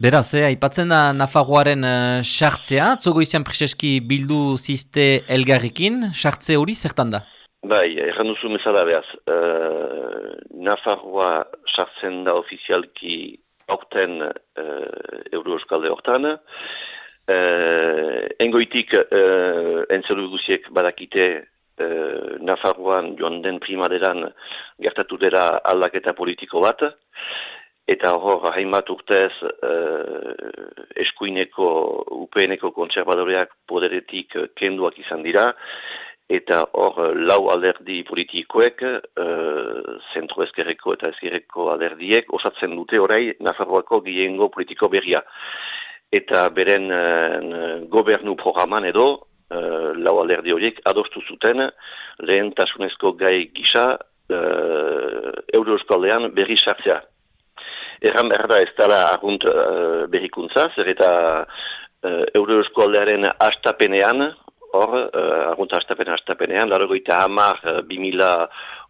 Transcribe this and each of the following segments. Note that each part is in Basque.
Beraz, eh, aipatzen da Nafarroaren uh, sartzea, zogo izan preseski bildu ziste elgarrikin, sartze hori zertan da? Bai, erran duzu mesala behaz, uh, Nafarroa sartzen da ofizialki aurten uh, Euro Euskalde hortan, uh, engoitik uh, entzelu guziek badakite uh, Nafarroan joan den primaderan gertatu dira aldaketa politiko bat, eta hor hainbat urtez uh, eskuineko UPNeko kontserbadoreak poderetik uh, kenduak izan dira. Eta hor lau alderdi politikoek uh, zentro ezkerreko eta ezkerreko alderdiek osatzen dute orai Nafarroako gehiengo politiko berria. Eta beren gobernu programan edo uh, lau alderdi horiek adostu zuten lehen tasunezko gai gisa uh, Euroeskaldean berri sartzea Erran behar da ez dala argunt uh, berrikuntza, zer eta uh, Euro Eskualdearen astapenean, hor, uh, argunt astapen astapenean, laro goita hamar, uh, bimila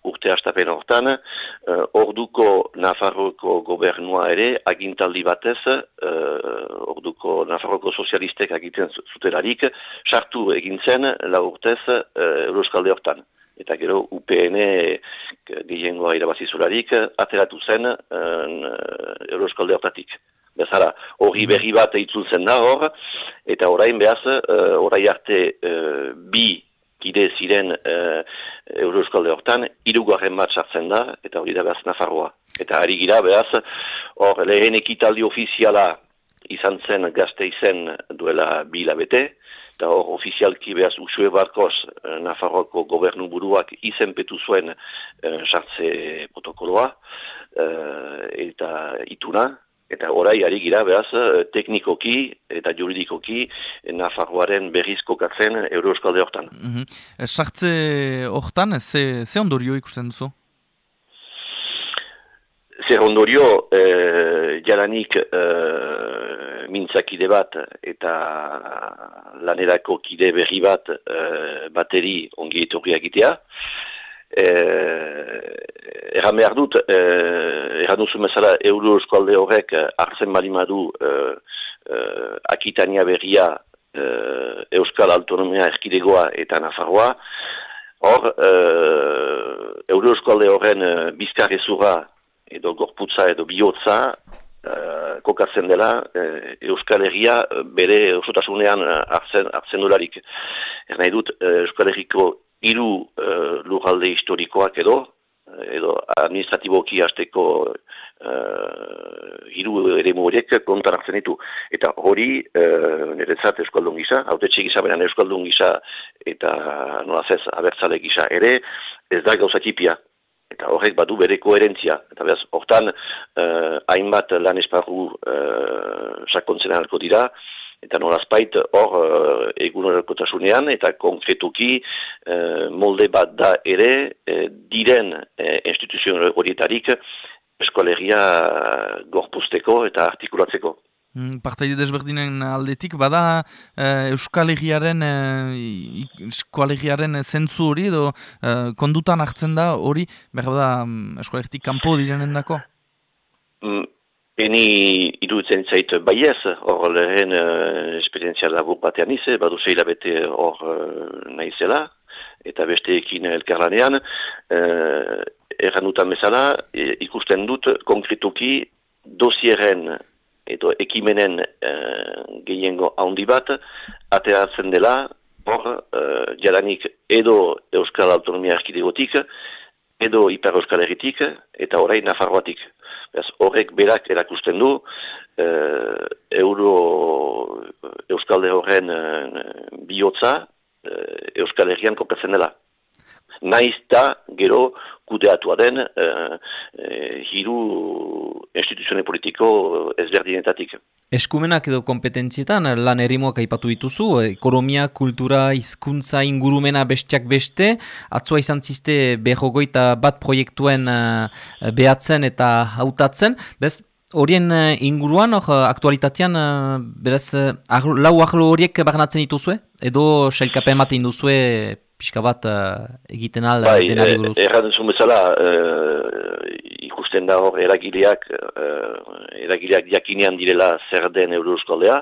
urte astapen hortan, uh, orduko Nafarroko gobernua ere, agintaldi batez, uh, orduko Nafarroko sozialistek agiten zutelarik, sartu egintzen la urtez uh, Euro Eskualde hortan eta gero UPN gehiengoa irabazizularik ateratu zen uh, Euroskalde hortatik. Bezara, hori berri bat eitzun zen da hor, eta orain behaz, uh, orai arte uh, bi kide ziren uh, Euroskalde hortan, irugarren bat sartzen da, eta hori da behaz Nafarroa. Eta ari gira behaz, hor lehen ekitaldi ofiziala izan zen gazte izen duela bilabete, eta hor ofizialki behaz usue barkoz eh, Nafarroako gobernu buruak izenpetu zuen eh, sartze protokoloa eh, eta ituna, eta orai ari gira behaz teknikoki eta juridikoki Nafarroaren berrizko katzen Euroeskalde hortan. Mm -hmm. Sartze hortan, ze, ze ondorio ikusten duzu? Zer ondorio, eh, jaranik mintzakide bat eta lanerako kide berri bat uh, bateri ongi etorri egitea. E, erran behar dut, e, erran duzu mesala euro eskualde horrek hartzen balimadu e, e, akitania berria e, euskal autonomia erkidegoa eta nafarroa. Hor, e, euro eskualde horren bizkarrezura edo gorputza edo bihotza uh, kokatzen dela uh, Euskal Herria uh, bere osotasunean hartzen, hartzen dolarik. Nahi dut uh, Euskal Herriko hiru uh, lurralde historikoak edo, edo administratiboki hasteko uh, hiru ere horiek kontar hartzen ditu. Eta hori, uh, niretzat Euskaldun gisa, haute gisa, beran Euskaldun gisa eta nolazez abertzale gisa ere, ez da gauzatipia eta horrek badu bere koherentzia. Eta behaz, hortan, uh, hainbat lan esparru uh, sakontzen alko dira, eta nolazpait hor uh, egun eta konkretuki uh, molde bat da ere uh, diren uh, instituzio horietarik eskolegia gorpusteko eta artikulatzeko. Mm, partaide desberdinen aldetik, bada uh, Euskal Herriaren, uh, zentzu hori, edo uh, kondutan hartzen da hori, behar da um, Euskal kanpo direnen dako? Mm, eni iruditzen zait baiez, hor lehen uh, esperientzia labur batean ize, badu zeila bete hor uh, nahizela, eta besteekin elkarlanean, uh, erran dutan bezala, ikusten dut konkretuki dosieren edo ekimenen uh, gehiengo handi bat, ateratzen dela, hor, uh, jadanik edo Euskal Autonomia Erkidegotik, edo Hiper Euskal Herritik, eta orain Nafarroatik. Horrek berak erakusten du, uh, Euro Euskalde horren uh, bihotza uh, Euskal Herrian kokatzen dela naiz gero kudeatua den uh, uh, hiru instituzione politiko ezberdinetatik. Eskumenak edo kompetentzietan lan erimoak aipatu dituzu, ekonomia, kultura, hizkuntza ingurumena bestiak beste, atzoa izan ziste behogoita bat proiektuen uh, behatzen eta hautatzen, bez, Horien inguruan, or, aktualitatean, beraz, lau ahlo horiek barnatzen dituzue? Edo, selkapen ematen duzue pixka bat uh, egiten al bai, denari buruz. Bai, erran bezala, uh, ikusten da hor eragileak, uh, eragileak jakinean direla zer den Euroskaldea,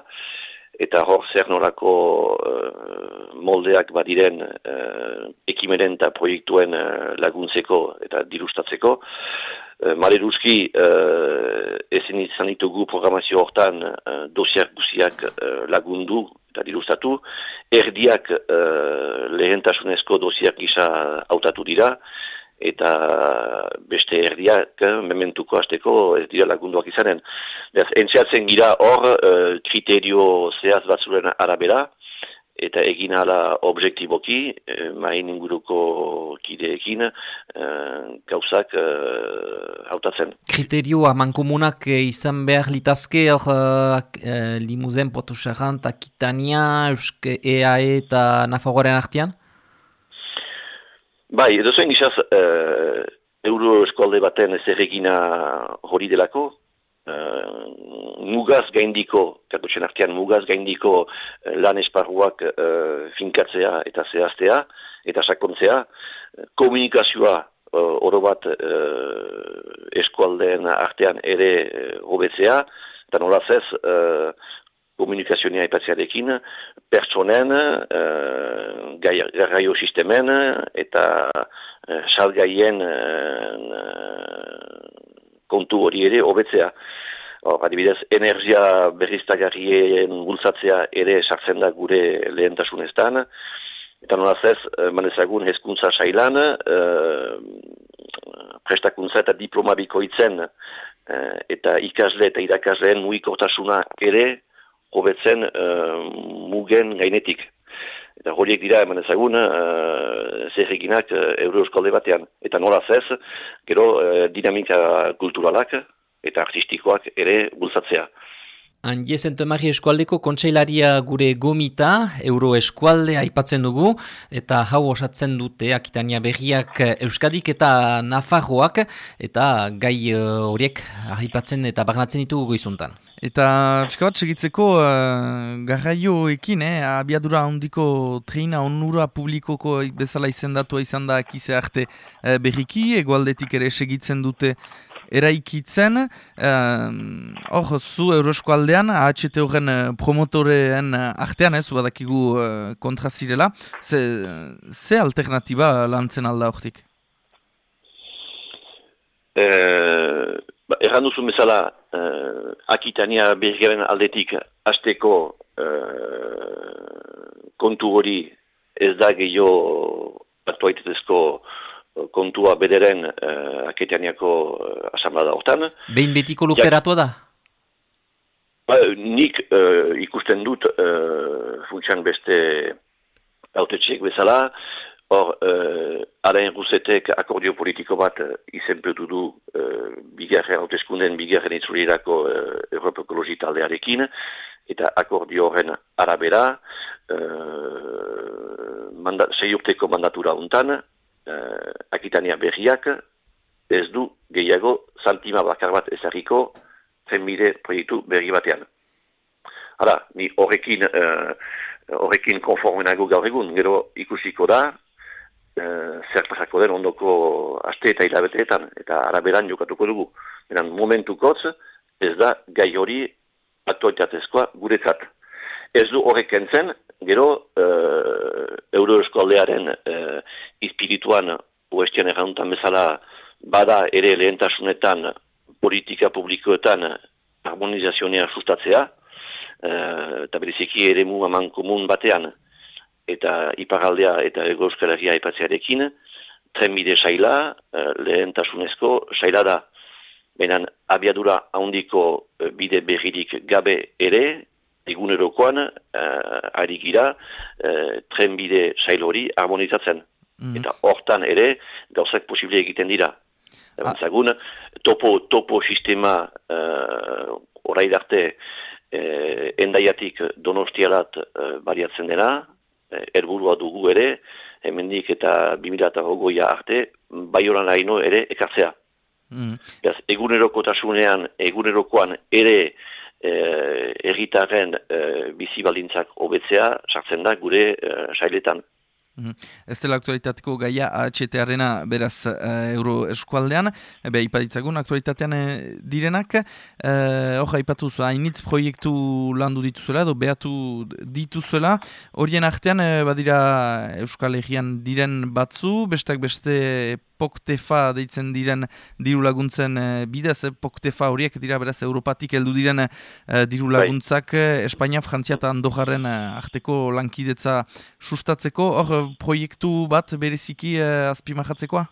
eta hor zer norako uh, moldeak badiren uh, ekimeren eta proiektuen uh, laguntzeko eta dirustatzeko. Uh, Maleruzki, uh, ezen izan ditugu programazio hortan uh, dosiak guziak uh, lagundu eta dirustatu. Erdiak uh, lehentasunezko dosiak gisa hautatu dira, eta beste erdiak, eh, mementuko hasteko ez dira lagunduak izanen. Beraz, entziatzen gira hor uh, kriterio zehaz batzuren arabera, eta egin ala objektiboki, eh, main inguruko kideekin, eh, gauzak eh, hautatzen. Kriterio amankomunak eh, izan behar litazke, hor eh, limuzen potu xarrant, akitania, euske EAE eta Nafagoaren artian? Bai, edo zuen gizaz, uh, euro eskualde baten ez erregina hori delako, uh, mugaz gaindiko, katutxen artean mugaz gaindiko uh, lan esparruak uh, finkatzea eta zehaztea, eta sakontzea, komunikazioa uh, oro bat uh, eskualdeen artean ere hobetzea, eta nolaz ez, uh, komunikazioa ipatziarekin, pertsonen, uh, garraio sistemen, eta uh, salgaien uh, kontu hori ere hobetzea. Hor, adibidez, energia berriztagarrien bultzatzea ere sartzen da gure lehentasuneztan, Eta nolaz ez, manezagun hezkuntza sailan, prestakuntza eta diploma bikoitzen, eta ikasle eta irakasleen muikortasuna ere, hobetzen uh, mugen gainetik. Eta horiek dira eman ezagun uh, zerrekinak uh, euro eskolde batean. Eta nola zez, gero uh, dinamika kulturalak eta artistikoak ere bultzatzea. Angie Zentomari eskualdeko kontseilaria gure gomita, euro eskualde aipatzen dugu, eta hau osatzen dute akitania berriak Euskadik eta Nafarroak, eta gai horiek aipatzen eta barnatzen ditugu goizuntan. Eta pixka bat segitzeko uh, garraioekin, eh, abiadura handiko treina onura publikoko bezala izendatua izan da akize arte uh, berriki, egualdetik ere segitzen dute eraikitzen. Hor, uh, zu Eurosko aldean, AHT horren promotoreen artean, ez, eh, badakigu uh, kontrazirela, ze, ze alternatiba lantzen alda hortik? Eh... Ba, erran duzu bezala, uh, Akitania bergaren aldetik azteko uh, eh, kontu hori ez da gehiago batuaitetezko eh, kontua bederen uh, Akitaniako uh, asamblada hortan. Behin betiko luperatu da? Ba, nik ikusten dut uh, funtsian beste autetxek bezala, Hor, uh, Alain Roussetek akordio politiko bat uh, izenpetu du uh, bigarren hautezkunden bigarren itzulirako uh, Europa Ekologi taldearekin, eta akordio horren arabera, uh, manda, sei urteko mandatura untan, uh, akitania berriak, ez du gehiago santima bakar bat ezarriko zenbide proiektu berri batean. Hala, ni horrekin, uh, horrekin konformenago gaur egun, gero ikusiko da, Eh, zer pasako den ondoko aste eta hilabeteetan, eta araberan jokatuko dugu. Beran momentukotz, ez da gai hori aktualitatezkoa guretzat. Ez du horrek entzen, gero uh, euro eskualdearen uh, izpirituan uestian errantan bezala bada ere lehentasunetan politika publikoetan harmonizazionea sustatzea, uh, eta beriziki ere mu aman komun batean, eta iparaldea eta ego euskalaria aipatzearekin, trenbide saila, uh, lehentasunezko saila da. Benan, abiadura handiko uh, bide berririk gabe ere, egunerokoan, uh, ari gira, uh, trenbide sail hori harmonizatzen. Mm. Eta hortan ere, gauzak posible egiten dira. Ah. Zagun, topo, topo sistema uh, oraidarte uh, endaiatik donostialat uh, bariatzen dena, Erburua dugu ere, hemendik eta 2008a arte, bai horan haino ere ekartzea. Mm. eguneroko tasunean, egunerokoan ere e, erritaren e, bizi baldintzak hobetzea sartzen da gure e, sailetan. Mhm. Ez dela aktualitateko gaia AHT-arena beraz uh, euro eskualdean, ebe ipaditzagun aktualitatean uh, direnak, uh, hor zu, hainitz proiektu landu dituzuela edo behatu dituzuela, horien artean badira Euskal Herrian diren batzu, bestak beste poktefa deitzen diren diru laguntzen uh, bidez, poktefa horiek dira beraz Europatik heldu diren uh, diru bai. laguntzak uh, Espainia, Frantzia eta Andorraren uh, arteko lankidetza sustatzeko, hor proiektu bat bereziki uh, azpimahatzekoa?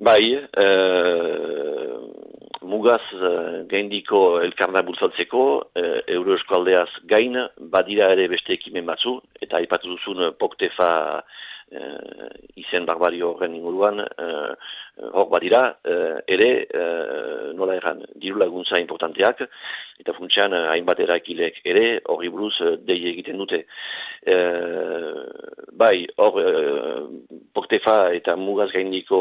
Bai, uh, mugaz uh, gaindiko elkarna bultzatzeko, uh, euro eskualdeaz gain, badira ere beste ekimen batzu, eta aipatu duzun poktefa izen barbario horren inguruan, uh, hor badira, uh, ere, uh, nola erran, diru laguntza importanteak, eta funtsian uh, hainbat erakilek ere, horri buruz, dei egiten dute. Uh, bai, hor, portefa eta mugaz gaindiko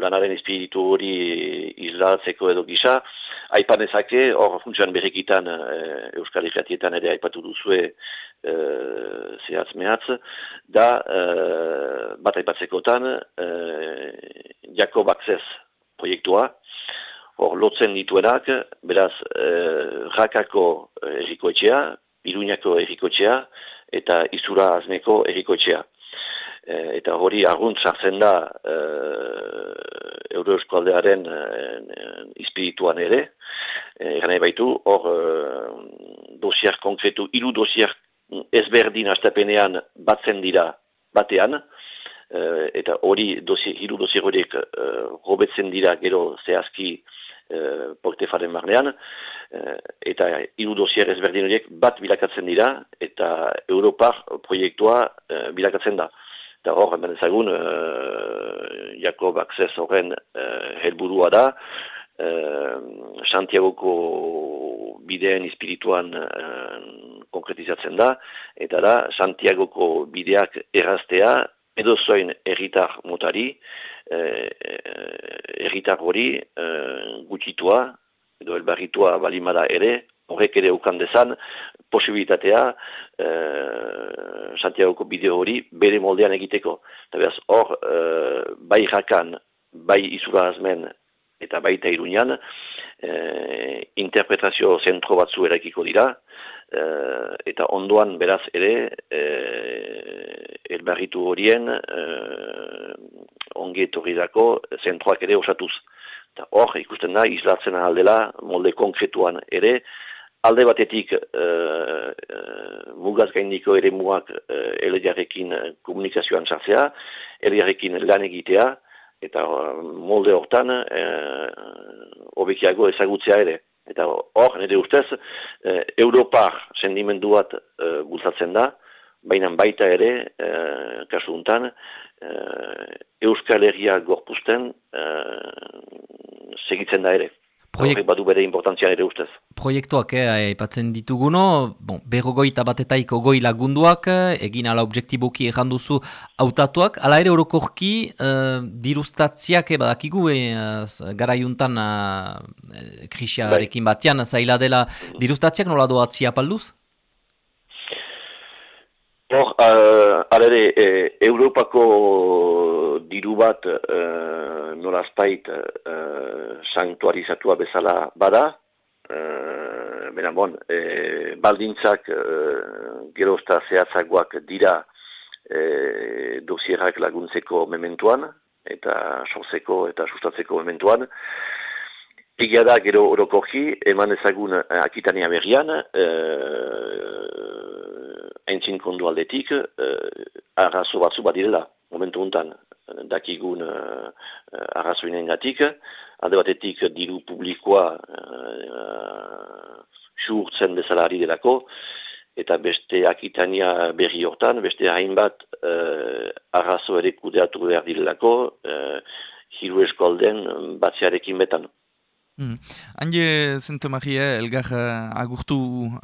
lanaren espiritu hori izlatzeko edo gisa, Aipan ezake, hor funtsian berrekitan Euskal Herriatietan ere aipatu duzue e, zehatz mehatz, da e, bat aipatzekotan e, Jakob Access proiektua, hor lotzen dituenak, beraz, e, Rakako errikoetxea, Iruñako errikoetxea, eta Izura Azneko errikoetxea. E, eta hori argunt da e, Euro Eskualdearen e, ispirituan ere, e, baitu, hor e, dosier konkretu, iru dosier ezberdin astapenean batzen dira batean, uh, eta hori dosi, hiru dosi horiek uh, robetzen dira gero zehazki uh, portefaren barnean, uh, eta hiru dosier ezberdin horiek bat bilakatzen dira, eta Europar proiektua uh, bilakatzen da. Eta hor, hemen ezagun, uh, Jakob Access horren uh, helburua da, uh, Santiagoko bideen espirituan konkretizatzen da, eta da, Santiagoko bideak erraztea, edo zoin erritar motari, erritar hori gutxitua, edo elbarritua balimada ere, horrek ere ukan dezan, posibilitatea eh, Santiagoko bideo hori bere moldean egiteko. Eta behaz, hor, eh, bai jakan, bai izura azmen, eta baita iruñan, eh, interpretazio zentro batzu erakiko dira, uh, eta ondoan beraz ere uh, elbarritu horien uh, ongi etorri dako zentroak ere osatuz. Hor ikusten da izlatzen aldela molde konkretuan ere alde batetik uh, mugaz gaindiko ere muak uh, elegiarekin komunikazioan sartzea, elegiarekin lan egitea, eta molde hortan uh, ezagutzea ere. Eta hor, nire ustez, e, Europar sendimendu bat e, bultzatzen da, baina baita ere, e, kasu untan, e, Euskal Herria gorpuzten e, segitzen da ere. Proiek... badu bere importantzia ere ustez. Proiektuak eh, aipatzen dituguno, bon, berrogoi eta batetaiko goi lagunduak, eh, egin ala objektiboki erranduzu autatuak, ala ere orokorki eh, dirustatziak, eh, badakigu, eh, gara juntan eh, krisiarekin bai. batean, zaila dela dirustatziak nola doatzia palduz? Hor, uh, alere, e, Europako diru bat uh, nolazpait uh, sanktuarizatua bezala bada, uh, bera bon, e, baldintzak uh, gerozta zehatzagoak dira e, dosierak laguntzeko mementuan, eta sortzeko eta sustatzeko mementuan, Egia da, gero orokorki, eman ezagun akitania berrian, entzin kondu aldetik, uh, arrazo batzu badirela, momentu untan, dakigun uh, arrazoinen gatik, alde batetik diru publikoa uh, surtzen bezalari delako, eta beste akitania berri hortan, beste hainbat uh, arrazo ere kudeatu behar direlako, uh, hiru eskolden batziarekin betan. Mm. Hande zentu magia elgar uh, agurtu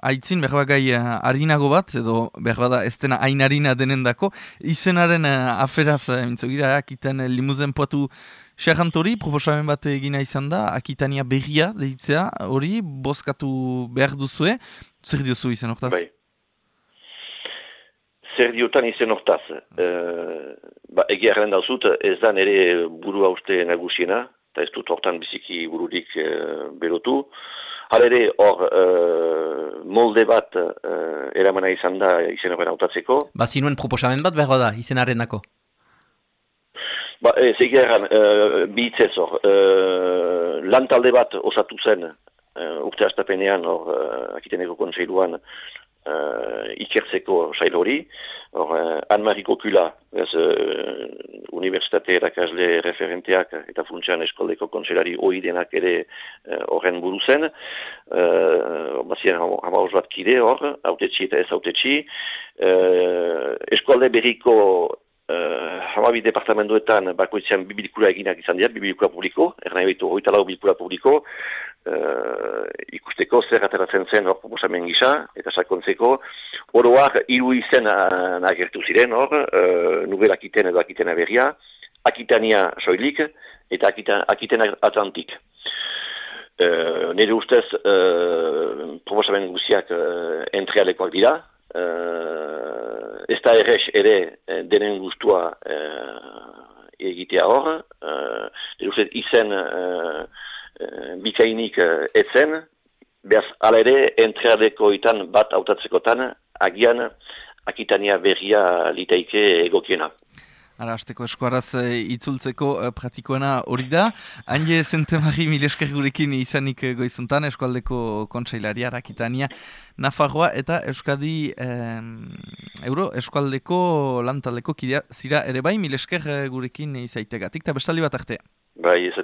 aitzin berbagai uh, harinago bat, edo berbada ez dena hainarina denendako, izenaren uh, aferaz, uh, mintzogira, akiten uh, limuzen poatu xerrantori, proposamen bat egina izan da, akitania berria deitzea, hori, bozkatu behar duzue, zer diozu izen hortaz? Bai. zer diotan izen hortaz. E, ba, egia erren dauzut, ez da nire buru hauste nagusiena, eta ez dut hortan biziki bururik e, berotu. Halere, hor, e, molde bat e, eramana izan da izen horren hautatzeko. Ba, zinuen proposamen bat behar da, izenaren dako? Ba, ez egia erran, e, bihitzez hor, e, lan talde bat osatu zen, e, urte astapenean, hor, e, akiteneko kontseiluan, uh, ikertzeko sail hori. Hor, uh, Anne-Marie Kokula, ez, uh, Universitate erakasle referenteak eta funtsian eskoldeko kontselari hoi denak ere horren uh, buruzen. Uh, Bazien hama bat kide hor, autetxi eta ez autetxi. Uh, eskolde berriko Uh, hamabi departamentoetan bakoitzean bibilikura eginak izan dira, bibilikura publiko, erna ebitu hori talau bibilikura publiko, uh, ikusteko zer ateratzen zen hor proposamen gisa, eta sakontzeko, oroak hiru izen nagertu ziren hor, uh, nubel akiten edo akitena berria, akitania soilik, eta akita, akitena atlantik. Uh, nire ustez, uh, proposamen guziak uh, entrealekoak dira, uh, ez da errez ere denen guztua egitea hor, uh, ustez izen Eh, bikainik uh, etzen, behaz ala ere entreadeko itan bat autatzekotan, agian akitania berria liteike egokiena. Ara, azteko eskuaraz uh, itzultzeko uh, pratikoena hori da. Haine zentemari milesker gurekin izanik goizuntan, eskualdeko kontsailaria, rakitania, Nafarroa eta Euskadi Euro eskualdeko lantaldeko kidea zira ere bai, milesker gurekin izaitegatik, eta bestaldi bat arte. Bai, ez